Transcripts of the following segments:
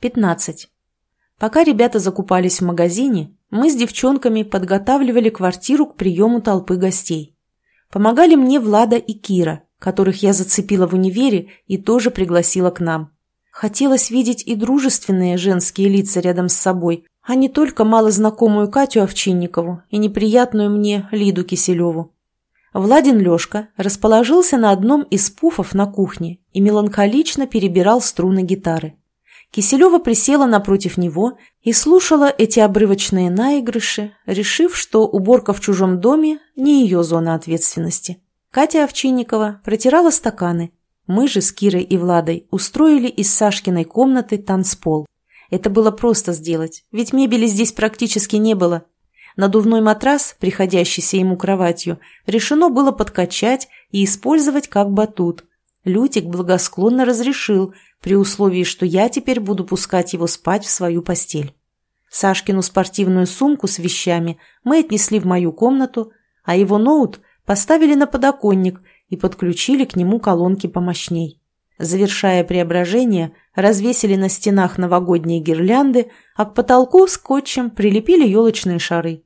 15. Пока ребята закупались в магазине, мы с девчонками подготавливали квартиру к приему толпы гостей. Помогали мне Влада и Кира, которых я зацепила в универе и тоже пригласила к нам. Хотелось видеть и дружественные женские лица рядом с собой, а не только малознакомую Катю Овчинникову и неприятную мне Лиду Киселеву. Владин Лешка расположился на одном из пуфов на кухне и меланхолично перебирал струны гитары. Киселева присела напротив него и слушала эти обрывочные наигрыши, решив, что уборка в чужом доме не ее зона ответственности. Катя Овчинникова протирала стаканы. Мы же с Кирой и Владой устроили из Сашкиной комнаты танцпол. Это было просто сделать, ведь мебели здесь практически не было. Надувной матрас, приходящийся ему кроватью, решено было подкачать и использовать как батут. Лютик благосклонно разрешил, при условии, что я теперь буду пускать его спать в свою постель. Сашкину спортивную сумку с вещами мы отнесли в мою комнату, а его ноут поставили на подоконник и подключили к нему колонки помощней. Завершая преображение, развесили на стенах новогодние гирлянды, а к потолку скотчем прилепили елочные шары.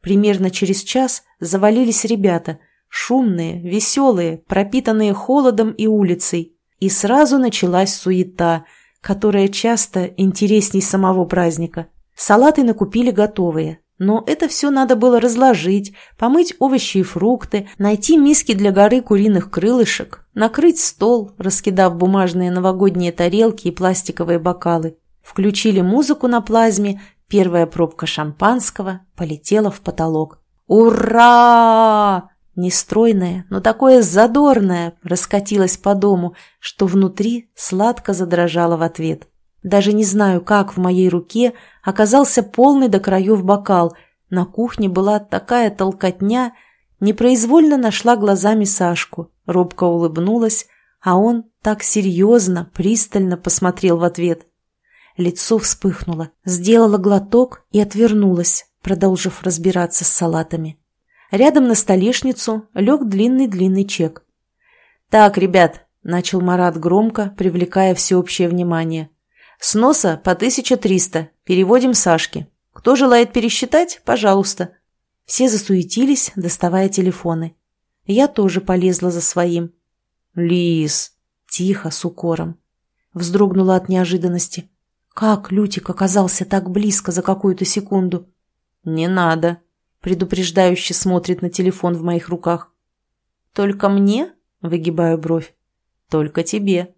Примерно через час завалились ребята, шумные, веселые, пропитанные холодом и улицей. И сразу началась суета, которая часто интересней самого праздника. Салаты накупили готовые, но это все надо было разложить, помыть овощи и фрукты, найти миски для горы куриных крылышек, накрыть стол, раскидав бумажные новогодние тарелки и пластиковые бокалы. Включили музыку на плазме, первая пробка шампанского полетела в потолок. «Ура!» Нестройное, но такое задорное раскатилось по дому, что внутри сладко задрожало в ответ. Даже не знаю, как в моей руке оказался полный до краев бокал. На кухне была такая толкотня, непроизвольно нашла глазами Сашку, робко улыбнулась, а он так серьезно, пристально посмотрел в ответ. Лицо вспыхнуло, сделала глоток и отвернулась, продолжив разбираться с салатами. Рядом на столешницу лег длинный-длинный чек. «Так, ребят», — начал Марат громко, привлекая всеобщее внимание, — с носа по 1300. Переводим Сашке. Кто желает пересчитать, пожалуйста. Все засуетились, доставая телефоны. Я тоже полезла за своим. Лис. Тихо, с укором. Вздрогнула от неожиданности. Как Лютик оказался так близко за какую-то секунду? Не надо. Предупреждающе смотрит на телефон в моих руках. Только мне? Выгибаю бровь. Только тебе.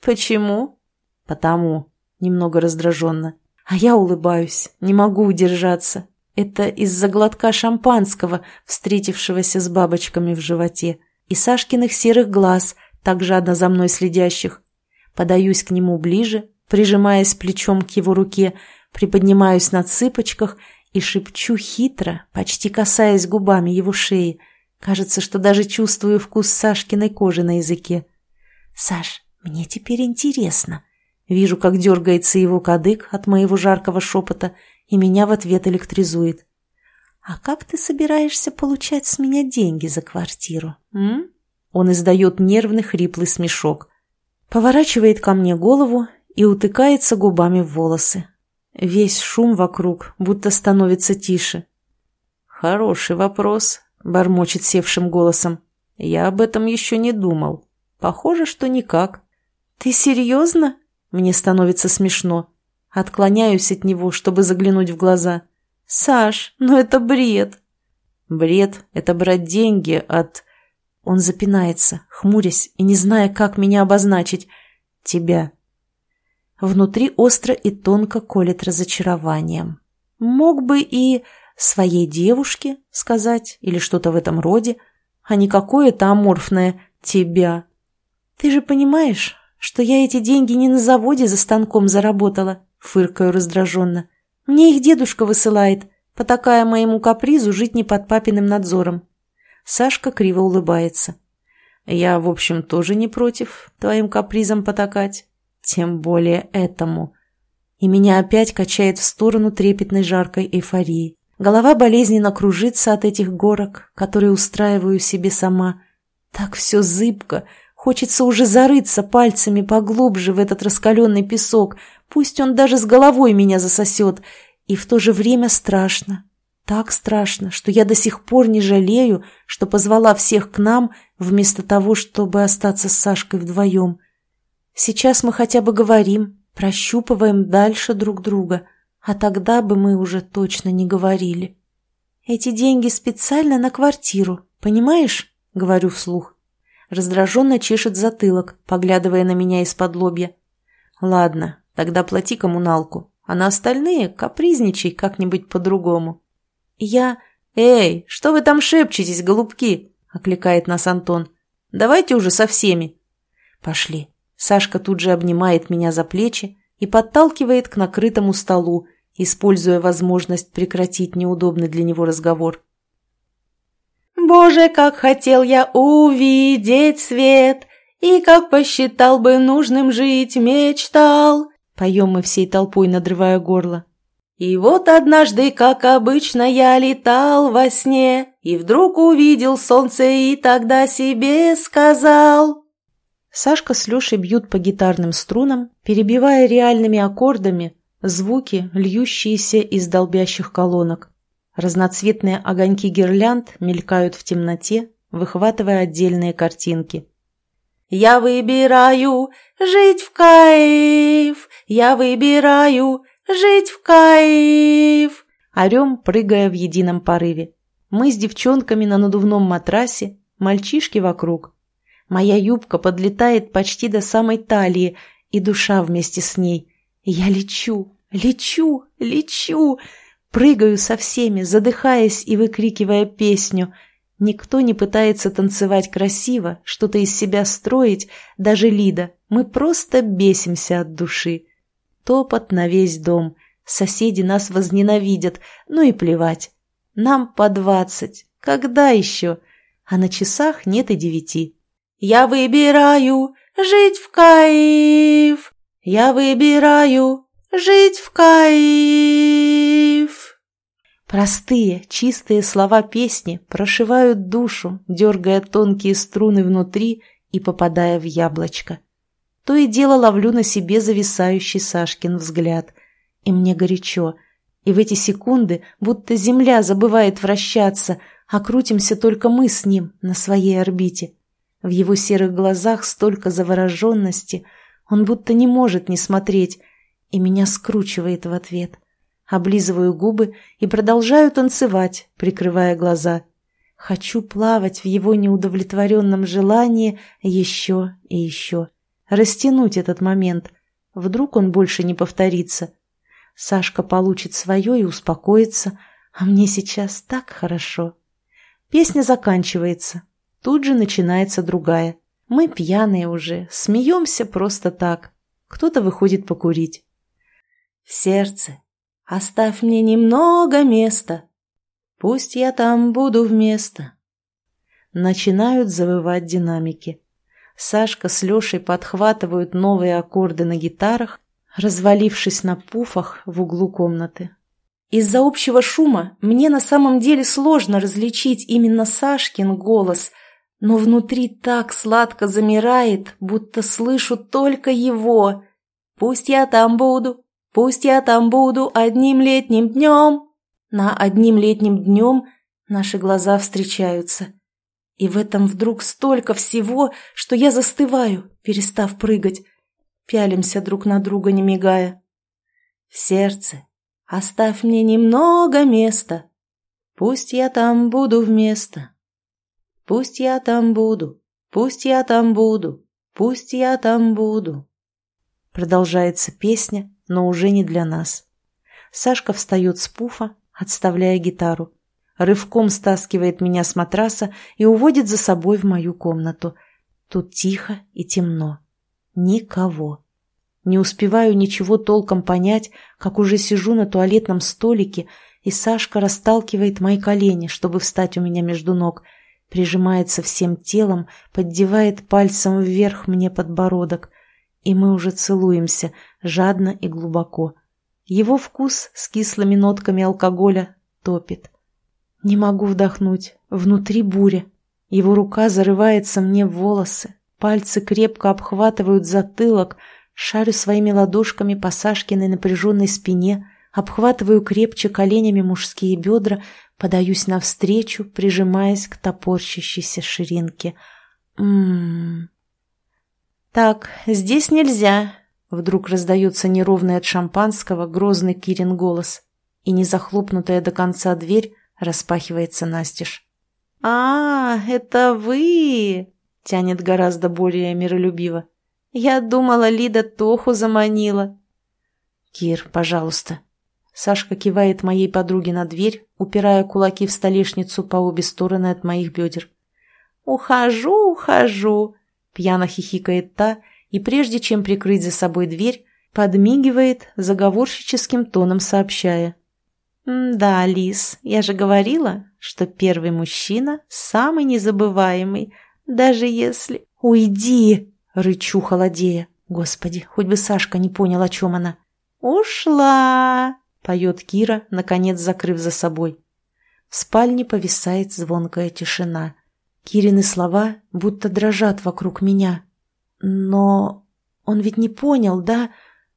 Почему? «Потому», — немного раздраженно. А я улыбаюсь, не могу удержаться. Это из-за глотка шампанского, встретившегося с бабочками в животе, и Сашкиных серых глаз, так жадно за мной следящих. Подаюсь к нему ближе, прижимаясь плечом к его руке, приподнимаюсь на цыпочках и шепчу хитро, почти касаясь губами его шеи. Кажется, что даже чувствую вкус Сашкиной кожи на языке. «Саш, мне теперь интересно», Вижу, как дергается его кадык от моего жаркого шепота, и меня в ответ электризует. «А как ты собираешься получать с меня деньги за квартиру, м?» Он издает нервный хриплый смешок. Поворачивает ко мне голову и утыкается губами в волосы. Весь шум вокруг будто становится тише. «Хороший вопрос», — бормочет севшим голосом. «Я об этом еще не думал. Похоже, что никак». «Ты серьезно?» Мне становится смешно. Отклоняюсь от него, чтобы заглянуть в глаза. «Саш, ну это бред!» «Бред — это брать деньги от...» Он запинается, хмурясь и не зная, как меня обозначить. «Тебя». Внутри остро и тонко колет разочарованием. Мог бы и своей девушке сказать или что-то в этом роде, а не какое-то аморфное «тебя». Ты же понимаешь, что я эти деньги не на заводе за станком заработала, фыркаю раздраженно. Мне их дедушка высылает, потакая моему капризу жить не под папиным надзором. Сашка криво улыбается. Я, в общем, тоже не против твоим капризам потакать. Тем более этому. И меня опять качает в сторону трепетной жаркой эйфории. Голова болезненно кружится от этих горок, которые устраиваю себе сама. Так все зыбко, Хочется уже зарыться пальцами поглубже в этот раскаленный песок, пусть он даже с головой меня засосет, и в то же время страшно. Так страшно, что я до сих пор не жалею, что позвала всех к нам, вместо того, чтобы остаться с Сашкой вдвоем. Сейчас мы хотя бы говорим, прощупываем дальше друг друга, а тогда бы мы уже точно не говорили. Эти деньги специально на квартиру, понимаешь? — говорю вслух. Раздраженно чешет затылок, поглядывая на меня из-под лобья. «Ладно, тогда плати коммуналку, а на остальные капризничай как-нибудь по-другому». «Я... Эй, что вы там шепчетесь, голубки?» — окликает нас Антон. «Давайте уже со всеми». «Пошли». Сашка тут же обнимает меня за плечи и подталкивает к накрытому столу, используя возможность прекратить неудобный для него разговор. Боже, как хотел я увидеть свет, и как посчитал бы нужным жить мечтал. Поем мы всей толпой, надрывая горло. И вот однажды, как обычно, я летал во сне, и вдруг увидел солнце, и тогда себе сказал. Сашка с Лешей бьют по гитарным струнам, перебивая реальными аккордами звуки, льющиеся из долбящих колонок. Разноцветные огоньки гирлянд мелькают в темноте, выхватывая отдельные картинки. «Я выбираю жить в кайф! Я выбираю жить в кайф!» Орем, прыгая в едином порыве. Мы с девчонками на надувном матрасе, мальчишки вокруг. Моя юбка подлетает почти до самой талии, и душа вместе с ней. Я лечу, лечу, лечу, Прыгаю со всеми, задыхаясь и выкрикивая песню. Никто не пытается танцевать красиво, что-то из себя строить, даже Лида. Мы просто бесимся от души. Топот на весь дом. Соседи нас возненавидят, ну и плевать. Нам по двадцать. Когда еще? А на часах нет и девяти. Я выбираю жить в кайф. Я выбираю жить в кайф. Простые, чистые слова песни прошивают душу, дергая тонкие струны внутри и попадая в яблочко. То и дело ловлю на себе зависающий Сашкин взгляд. И мне горячо. И в эти секунды будто земля забывает вращаться, а крутимся только мы с ним на своей орбите. В его серых глазах столько завороженности, он будто не может не смотреть, и меня скручивает в ответ облизываю губы и продолжаю танцевать, прикрывая глаза. Хочу плавать в его неудовлетворенном желании еще и еще. Растянуть этот момент. Вдруг он больше не повторится. Сашка получит свое и успокоится, а мне сейчас так хорошо. Песня заканчивается. Тут же начинается другая. Мы пьяные уже, смеемся просто так. Кто-то выходит покурить. Сердце Оставь мне немного места, пусть я там буду вместо. Начинают завывать динамики. Сашка с Лешей подхватывают новые аккорды на гитарах, развалившись на пуфах в углу комнаты. Из-за общего шума мне на самом деле сложно различить именно Сашкин голос, но внутри так сладко замирает, будто слышу только его. «Пусть я там буду, Пусть я там буду одним летним днем. На одним летним днем наши глаза встречаются. И в этом вдруг столько всего, что я застываю, перестав прыгать. Пялимся друг на друга, не мигая. В сердце оставь мне немного места. Пусть я там буду вместо. Пусть я там буду, пусть я там буду, пусть я там буду. Продолжается песня, но уже не для нас. Сашка встает с пуфа, отставляя гитару. Рывком стаскивает меня с матраса и уводит за собой в мою комнату. Тут тихо и темно. Никого. Не успеваю ничего толком понять, как уже сижу на туалетном столике, и Сашка расталкивает мои колени, чтобы встать у меня между ног, прижимается всем телом, поддевает пальцем вверх мне подбородок и мы уже целуемся, жадно и глубоко. Его вкус с кислыми нотками алкоголя топит. Не могу вдохнуть, внутри буря. Его рука зарывается мне в волосы, Пальцы крепко обхватывают затылок, шарю своими ладошками по Сашкиной напряженной спине, обхватываю крепче коленями мужские бедра, подаюсь навстречу, прижимаясь к топорщащейся ширинке. Ммм... «Так, здесь нельзя», — вдруг раздается неровный от шампанского грозный Кирин голос, и незахлопнутая до конца дверь распахивается настежь. «А, это вы!» — тянет гораздо более миролюбиво. «Я думала, Лида Тоху заманила». «Кир, пожалуйста». Сашка кивает моей подруге на дверь, упирая кулаки в столешницу по обе стороны от моих бедер. «Ухожу, ухожу!» Пьяно хихикает та, и прежде чем прикрыть за собой дверь, подмигивает, заговорщическим тоном сообщая. «Да, Лис, я же говорила, что первый мужчина самый незабываемый, даже если...» «Уйди!» — рычу холодея. Господи, хоть бы Сашка не понял, о чем она. «Ушла!» — поет Кира, наконец закрыв за собой. В спальне повисает звонкая тишина. Кирины слова будто дрожат вокруг меня. Но он ведь не понял, да?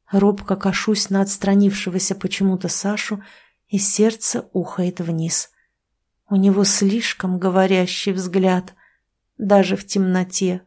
Робко кашусь на отстранившегося почему-то Сашу, и сердце ухает вниз. У него слишком говорящий взгляд. Даже в темноте